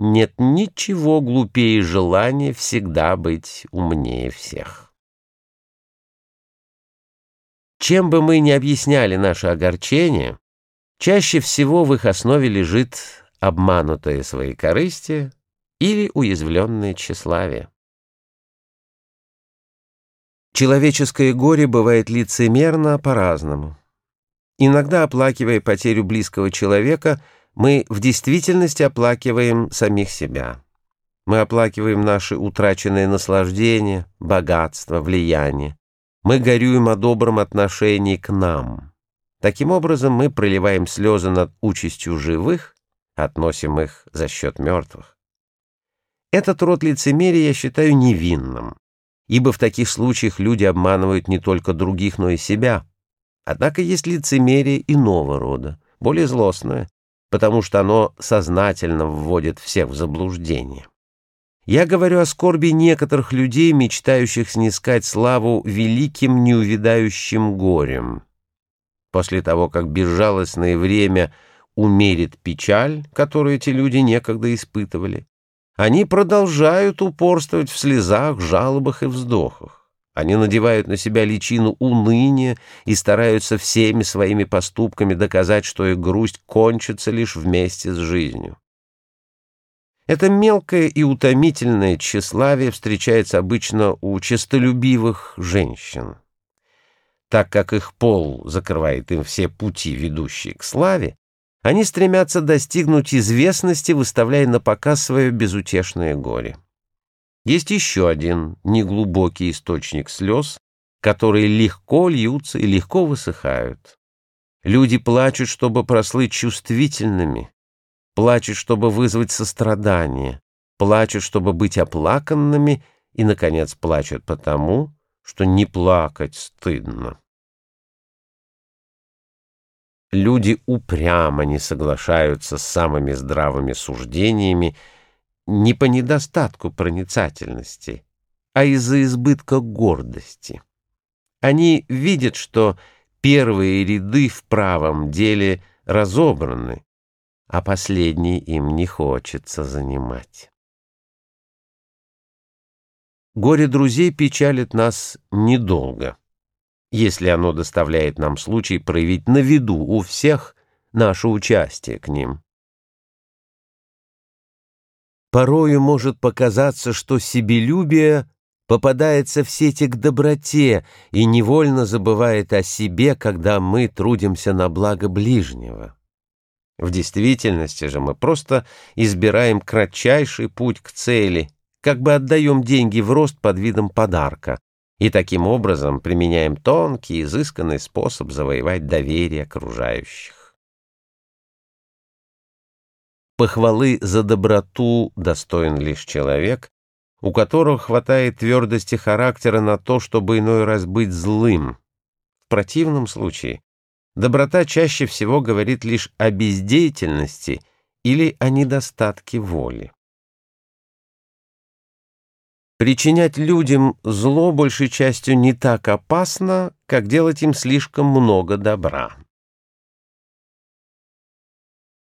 нет ничего глупее желания всегда быть умнее всех. Чем бы мы ни объясняли наше огорчение, чаще всего в их основе лежит обманутое своекорыстие или уязвленное тщеславие. Человеческое горе бывает лицемерно по-разному. Иногда, оплакивая потерю близкого человека, мы в действительности оплакиваем самих себя. Мы оплакиваем наши утраченные наслаждения, богатство, влияние. Мы горюем о добром отношении к нам. Таким образом, мы проливаем слезы над участью живых, относим их за счет мертвых. Этот род лицемерия я считаю невинным, ибо в таких случаях люди обманывают не только других, но и себя. Однако есть лицемерие иного рода, более злостное, потому что оно сознательно вводит всех в заблуждение. Я говорю о скорби некоторых людей, мечтающих снискать славу великим неувидающим горем. После того, как безжалостное время умерит печаль, которую эти люди некогда испытывали, они продолжают упорствовать в слезах, жалобах и вздохах. Они надевают на себя личину уныния и стараются всеми своими поступками доказать, что их грусть кончится лишь вместе с жизнью. Это мелкое и утомительное тщеславие встречается обычно у честолюбивых женщин. Так как их пол закрывает им все пути, ведущие к славе, они стремятся достигнуть известности, выставляя на показ свое безутешное горе. Есть еще один неглубокий источник слез, которые легко льются и легко высыхают. Люди плачут, чтобы прослыть чувствительными, плачут, чтобы вызвать сострадание, плачут, чтобы быть оплаканными, и, наконец, плачут потому, что не плакать стыдно. Люди упрямо не соглашаются с самыми здравыми суждениями не по недостатку проницательности, а из-за избытка гордости. Они видят, что первые ряды в правом деле разобраны, а последние им не хочется занимать. Горе друзей печалит нас недолго, если оно доставляет нам случай проявить на виду у всех наше участие к ним. Порою может показаться, что себелюбие попадается в сети к доброте и невольно забывает о себе, когда мы трудимся на благо ближнего. В действительности же мы просто избираем кратчайший путь к цели, как бы отдаем деньги в рост под видом подарка, и таким образом применяем тонкий, изысканный способ завоевать доверие окружающих. Похвалы за доброту достоин лишь человек, у которого хватает твердости характера на то, чтобы иной раз быть злым. В противном случае доброта чаще всего говорит лишь о бездеятельности или о недостатке воли. Причинять людям зло большей частью не так опасно, как делать им слишком много добра.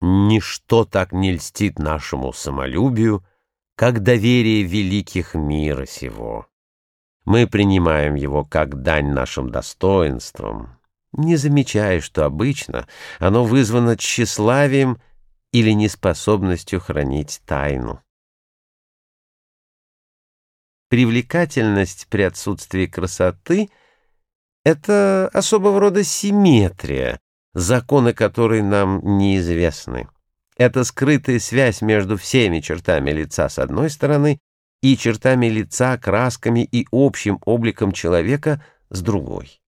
Ничто так не льстит нашему самолюбию, как доверие великих мира сего. Мы принимаем его как дань нашим достоинствам, не замечая, что обычно оно вызвано тщеславием или неспособностью хранить тайну. Привлекательность при отсутствии красоты — это особого рода симметрия, законы которой нам неизвестны. Это скрытая связь между всеми чертами лица с одной стороны и чертами лица, красками и общим обликом человека с другой.